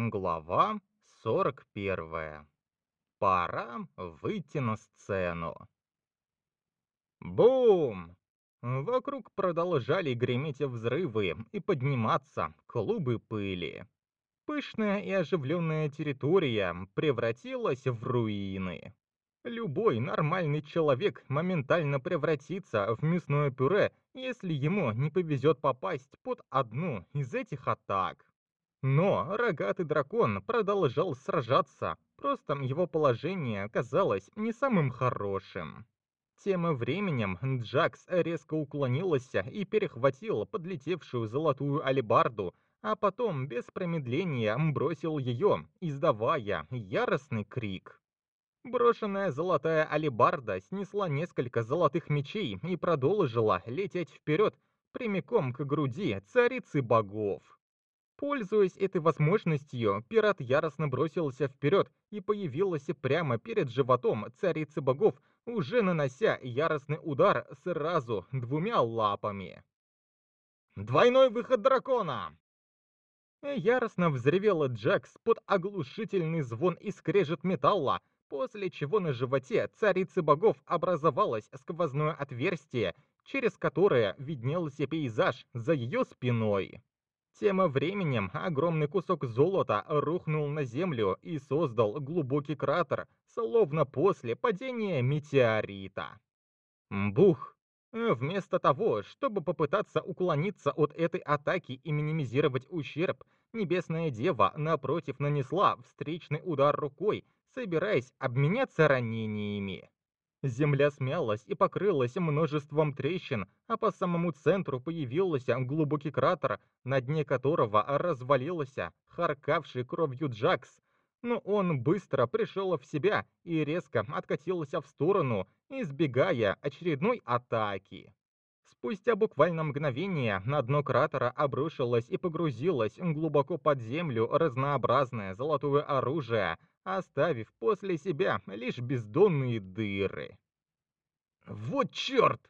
Глава 41. Пора выйти на сцену. Бум! Вокруг продолжали греметь взрывы и подниматься клубы пыли. Пышная и оживленная территория превратилась в руины. Любой нормальный человек моментально превратится в мясное пюре, если ему не повезет попасть под одну из этих атак. Но рогатый дракон продолжал сражаться, просто его положение оказалось не самым хорошим. Тем временем Джакс резко уклонился и перехватил подлетевшую золотую алебарду, а потом без промедления бросил ее, издавая яростный крик. Брошенная золотая алебарда снесла несколько золотых мечей и продолжила лететь вперед прямиком к груди царицы богов. Пользуясь этой возможностью, пират яростно бросился вперед и появился прямо перед животом царицы богов, уже нанося яростный удар сразу двумя лапами. «Двойной выход дракона!» Яростно взревела Джакс под оглушительный звон и скрежет металла, после чего на животе царицы богов образовалось сквозное отверстие, через которое виднелся пейзаж за ее спиной. Тем временем огромный кусок золота рухнул на землю и создал глубокий кратер, словно после падения метеорита. Бух! Вместо того, чтобы попытаться уклониться от этой атаки и минимизировать ущерб, Небесная Дева, напротив, нанесла встречный удар рукой, собираясь обменяться ранениями. Земля смялась и покрылась множеством трещин, а по самому центру появился глубокий кратер, на дне которого развалился харкавший кровью Джакс. Но он быстро пришел в себя и резко откатился в сторону, избегая очередной атаки. Спустя буквально мгновение на дно кратера обрушилось и погрузилось глубоко под землю разнообразное золотое оружие, оставив после себя лишь бездонные дыры. «Вот черт!»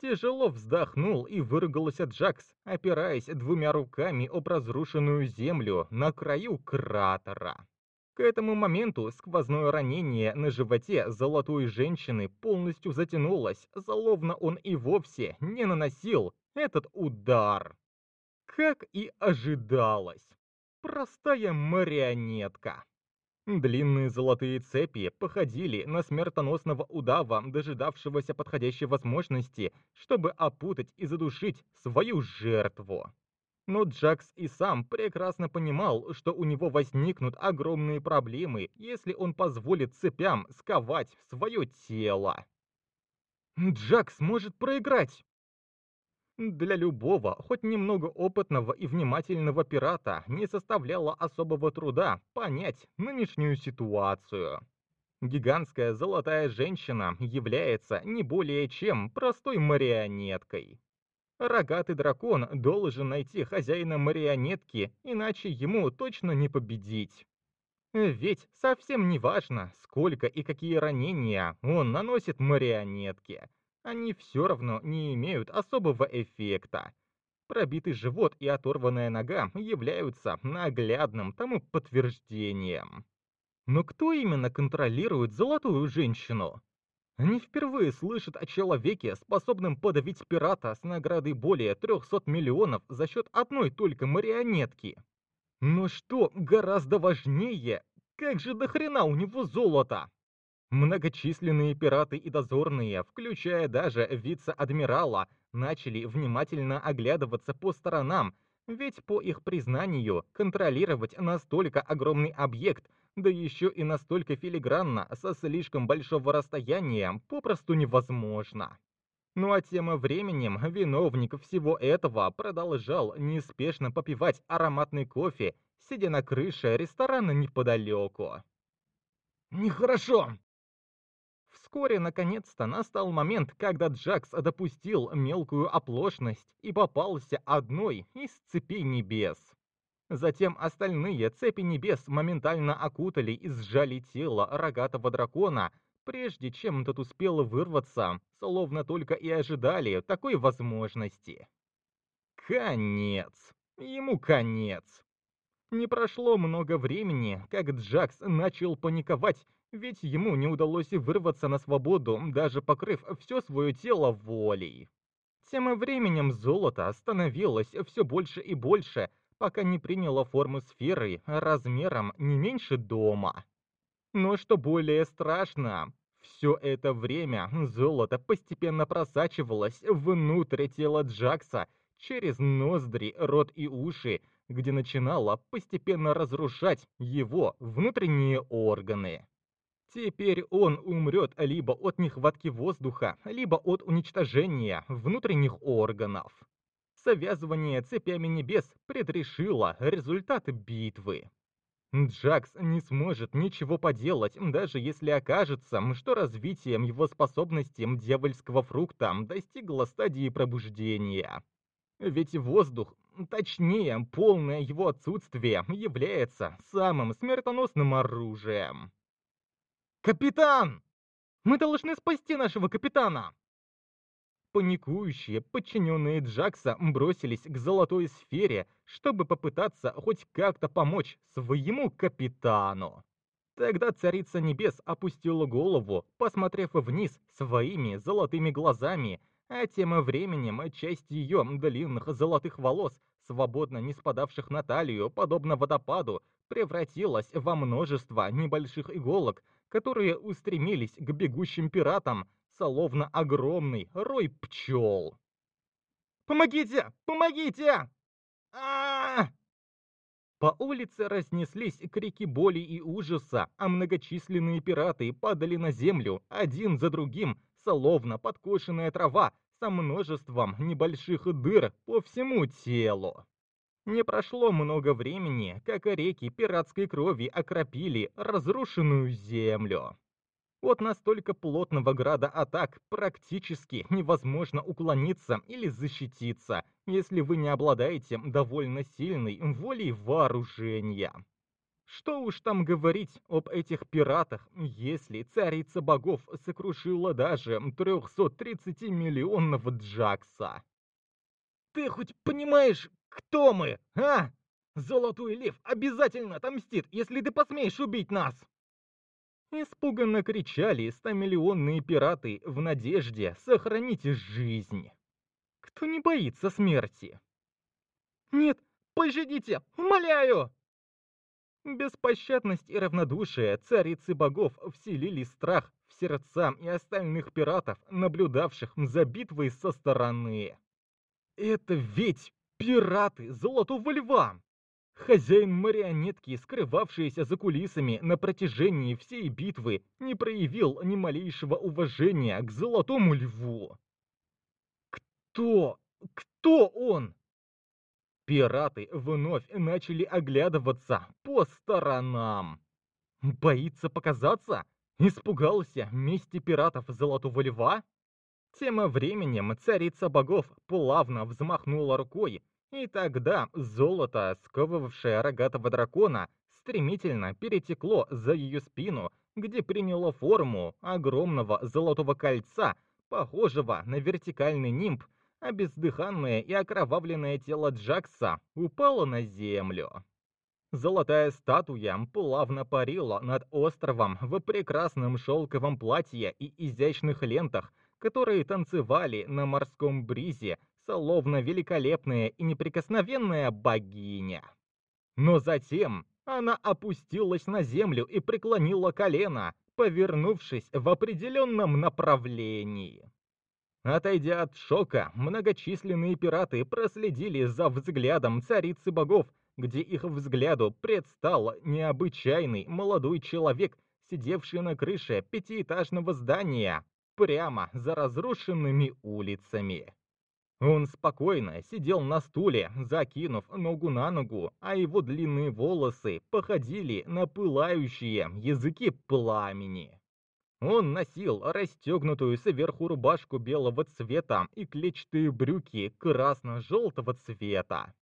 Тяжело вздохнул и выругался Джакс, опираясь двумя руками об разрушенную землю на краю кратера. К этому моменту сквозное ранение на животе золотой женщины полностью затянулось, словно он и вовсе не наносил этот удар. Как и ожидалось. Простая марионетка. Длинные золотые цепи походили на смертоносного удава, дожидавшегося подходящей возможности, чтобы опутать и задушить свою жертву. Но Джакс и сам прекрасно понимал, что у него возникнут огромные проблемы, если он позволит цепям сковать свое тело. Джакс может проиграть! Для любого, хоть немного опытного и внимательного пирата, не составляло особого труда понять нынешнюю ситуацию. Гигантская золотая женщина является не более чем простой марионеткой. Рогатый дракон должен найти хозяина марионетки, иначе ему точно не победить. Ведь совсем не важно, сколько и какие ранения он наносит марионетке они все равно не имеют особого эффекта. Пробитый живот и оторванная нога являются наглядным тому подтверждением. Но кто именно контролирует золотую женщину? Они впервые слышат о человеке, способном подавить пирата с наградой более 300 миллионов за счет одной только марионетки. Но что гораздо важнее, как же до хрена у него золото? Многочисленные пираты и дозорные, включая даже вице-адмирала, начали внимательно оглядываться по сторонам, ведь по их признанию контролировать настолько огромный объект, да еще и настолько филигранно со слишком большого расстояния, попросту невозможно. Ну а тем временем виновник всего этого продолжал неспешно попивать ароматный кофе, сидя на крыше ресторана неподалеку. «Нехорошо!» Вскоре, наконец-то, настал момент, когда Джакс допустил мелкую оплошность и попался одной из цепей небес. Затем остальные цепи небес моментально окутали и сжали тело рогатого дракона, прежде чем тот успел вырваться, словно только и ожидали такой возможности. Конец. Ему конец. Не прошло много времени, как Джакс начал паниковать, ведь ему не удалось вырваться на свободу, даже покрыв все свое тело волей. Тем временем золото становилось все больше и больше, пока не приняло форму сферы размером не меньше дома. Но что более страшно, все это время золото постепенно просачивалось внутрь тела Джакса через ноздри, рот и уши, где начинало постепенно разрушать его внутренние органы. Теперь он умрет либо от нехватки воздуха, либо от уничтожения внутренних органов. Совязывание цепями небес предрешило результат битвы. Джакс не сможет ничего поделать, даже если окажется, что развитием его способностей дьявольского фрукта достигло стадии пробуждения. Ведь воздух, точнее, полное его отсутствие, является самым смертоносным оружием. «Капитан! Мы должны спасти нашего капитана!» Паникующие подчиненные Джакса бросились к золотой сфере, чтобы попытаться хоть как-то помочь своему капитану. Тогда Царица Небес опустила голову, посмотрев вниз своими золотыми глазами, а тем временем часть ее длинных золотых волос, свободно не спадавших на талию, подобно водопаду, превратилась во множество небольших иголок, которые устремились к бегущим пиратам, словно огромный рой пчел. «Помогите! Помогите!» а, По улице разнеслись крики боли и ужаса, а многочисленные пираты падали на землю, один за другим, словно подкошенная трава, со множеством небольших дыр по всему телу. Не прошло много времени, как реки пиратской крови окропили разрушенную землю. От настолько плотного града атак практически невозможно уклониться или защититься, если вы не обладаете довольно сильной волей вооружения. Что уж там говорить об этих пиратах, если царица богов сокрушила даже 330 миллионов Джакса. Ты хоть понимаешь, кто мы, а? Золотой лев обязательно отомстит, если ты посмеешь убить нас!» Испуганно кричали стамиллионные пираты в надежде сохранить жизнь. Кто не боится смерти? «Нет, пощадите, умоляю!» Беспощадность и равнодушие царицы богов вселили страх в сердца и остальных пиратов, наблюдавших за битвой со стороны. «Это ведь Пираты Золотого Льва! Хозяин марионетки, скрывавшийся за кулисами на протяжении всей битвы, не проявил ни малейшего уважения к Золотому Льву. Кто? Кто он? Пираты вновь начали оглядываться по сторонам. Боится показаться? Испугался мести пиратов Золотого Льва? Тем временем царица богов плавно взмахнула рукой, и тогда золото, сковывавшее рогатого дракона, стремительно перетекло за ее спину, где приняло форму огромного золотого кольца, похожего на вертикальный нимб, а бездыханное и окровавленное тело Джакса упало на землю. Золотая статуя плавно парила над островом в прекрасном шелковом платье и изящных лентах, которые танцевали на морском бризе, словно великолепная и неприкосновенная богиня. Но затем она опустилась на землю и преклонила колено, повернувшись в определенном направлении. Отойдя от шока, многочисленные пираты проследили за взглядом царицы богов, где их взгляду предстал необычайный молодой человек, сидевший на крыше пятиэтажного здания, прямо за разрушенными улицами. Он спокойно сидел на стуле, закинув ногу на ногу, а его длинные волосы походили на пылающие языки пламени. Он носил расстегнутую сверху рубашку белого цвета и клетчатые брюки красно-желтого цвета.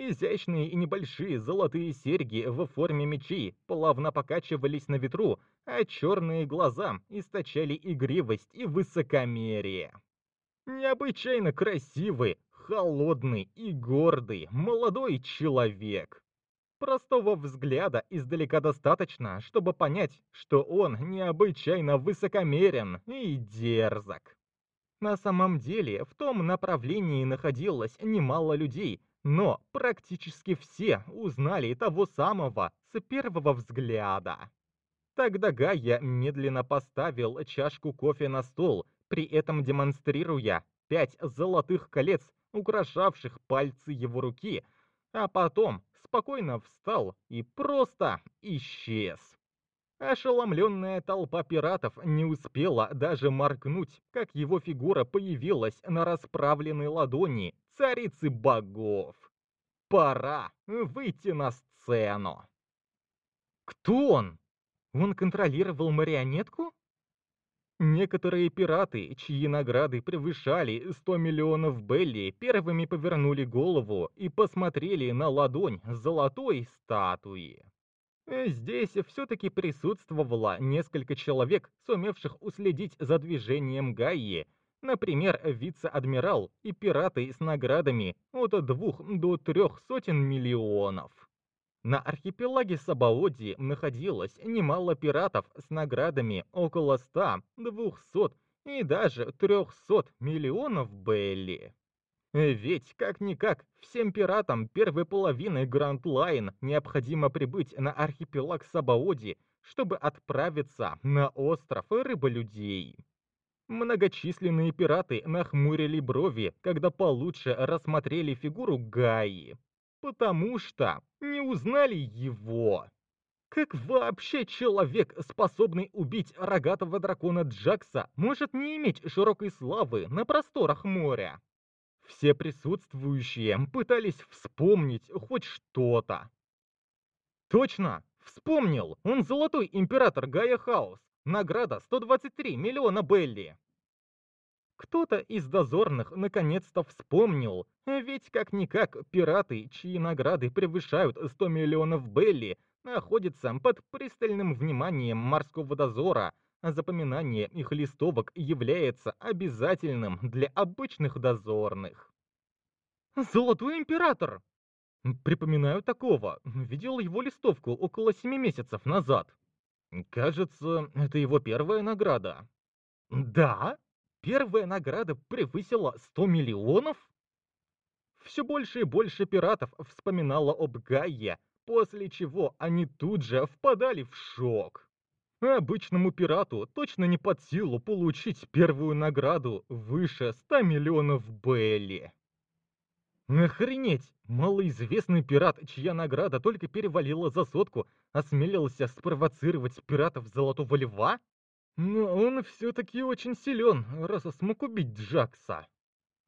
Изящные и небольшие золотые серьги в форме мечей плавно покачивались на ветру, а черные глаза источали игривость и высокомерие. Необычайно красивый, холодный и гордый молодой человек. Простого взгляда издалека достаточно, чтобы понять, что он необычайно высокомерен и дерзок. На самом деле, в том направлении находилось немало людей, но практически все узнали того самого с первого взгляда. Тогда Гая медленно поставил чашку кофе на стол, при этом демонстрируя пять золотых колец, украшавших пальцы его руки, а потом спокойно встал и просто исчез. Ошеломленная толпа пиратов не успела даже моргнуть, как его фигура появилась на расправленной ладони царицы богов. Пора выйти на сцену. Кто он? Он контролировал марионетку? Некоторые пираты, чьи награды превышали 100 миллионов Белли, первыми повернули голову и посмотрели на ладонь золотой статуи. Здесь все-таки присутствовало несколько человек, сумевших уследить за движением Гаи, например, вице-адмирал и пираты с наградами от двух до трех сотен миллионов. На архипелаге Сабаоди находилось немало пиратов с наградами около 100, 200 и даже 300 миллионов Белли. Ведь, как-никак, всем пиратам первой половины Гранд Лайн необходимо прибыть на архипелаг Сабаоди, чтобы отправиться на остров Рыболюдей. Многочисленные пираты нахмурили брови, когда получше рассмотрели фигуру Гаи потому что не узнали его. Как вообще человек, способный убить рогатого дракона Джакса, может не иметь широкой славы на просторах моря? Все присутствующие пытались вспомнить хоть что-то. Точно, вспомнил, он золотой император Гая Хаус. Награда 123 миллиона Белли. Кто-то из дозорных наконец-то вспомнил, ведь как-никак пираты, чьи награды превышают 100 миллионов Белли, находятся под пристальным вниманием морского дозора, а запоминание их листовок является обязательным для обычных дозорных. «Золотой император!» Припоминаю такого. Видел его листовку около семи месяцев назад. Кажется, это его первая награда. Да? Первая награда превысила 100 миллионов? Все больше и больше пиратов вспоминало об Гайе, после чего они тут же впадали в шок. Обычному пирату точно не под силу получить первую награду выше 100 миллионов Белли. Охренеть! Малоизвестный пират, чья награда только перевалила за сотку, осмелился спровоцировать пиратов Золотого Льва? Но он все-таки очень силен, раз смог убить Джакса.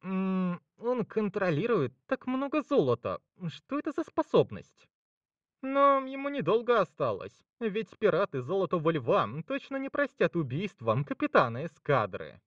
М он контролирует так много золота. Что это за способность? Но ему недолго осталось, ведь пираты Золотого Льва точно не простят убийством капитана эскадры.